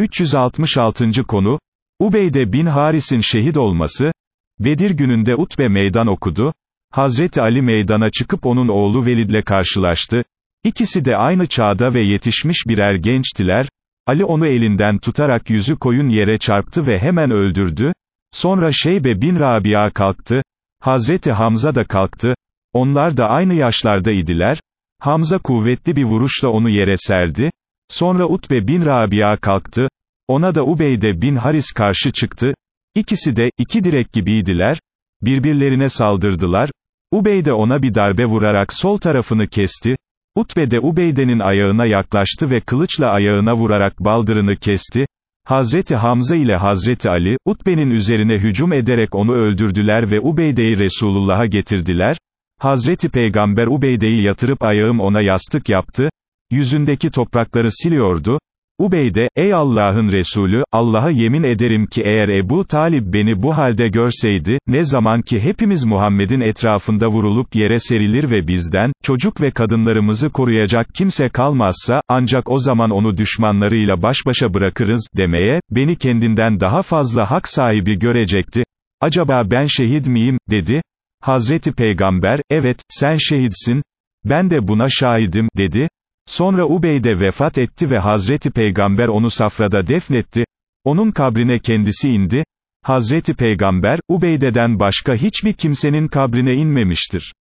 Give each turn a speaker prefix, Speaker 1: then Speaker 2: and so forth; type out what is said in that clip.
Speaker 1: 366. konu, Ubeyde bin Haris'in şehit olması, Bedir gününde Utbe meydan okudu, Hazreti Ali meydana çıkıp onun oğlu Velid'le karşılaştı, İkisi de aynı çağda ve yetişmiş birer gençtiler, Ali onu elinden tutarak yüzü koyun yere çarptı ve hemen öldürdü, sonra Şeybe bin Rabia kalktı, Hazreti Hamza da kalktı, onlar da aynı yaşlarda idiler, Hamza kuvvetli bir vuruşla onu yere serdi, sonra Utbe bin Rabia kalktı, ona da Ubeyde bin Haris karşı çıktı, İkisi de, iki direk gibiydiler, birbirlerine saldırdılar, Ubeyde ona bir darbe vurarak sol tarafını kesti, Utbe de Ubeyde'nin ayağına yaklaştı ve kılıçla ayağına vurarak baldırını kesti, Hazreti Hamza ile Hazreti Ali, Utbe'nin üzerine hücum ederek onu öldürdüler ve Ubeyde'yi Resulullah'a getirdiler, Hazreti Peygamber Ubeyde'yi yatırıp ayağım ona yastık yaptı, yüzündeki toprakları siliyordu, Ubeyde, ey Allah'ın Resulü, Allah'a yemin ederim ki eğer Ebu Talib beni bu halde görseydi, ne zaman ki hepimiz Muhammed'in etrafında vurulup yere serilir ve bizden, çocuk ve kadınlarımızı koruyacak kimse kalmazsa, ancak o zaman onu düşmanlarıyla baş başa bırakırız, demeye, beni kendinden daha fazla hak sahibi görecekti. Acaba ben şehit miyim, dedi. Hazreti Peygamber, evet, sen şehitsin, ben de buna şahidim, dedi. Sonra Ubeyde vefat etti ve Hazreti Peygamber onu safrada defnetti, onun kabrine kendisi indi, Hazreti Peygamber, Ubeyde'den başka hiçbir kimsenin kabrine inmemiştir.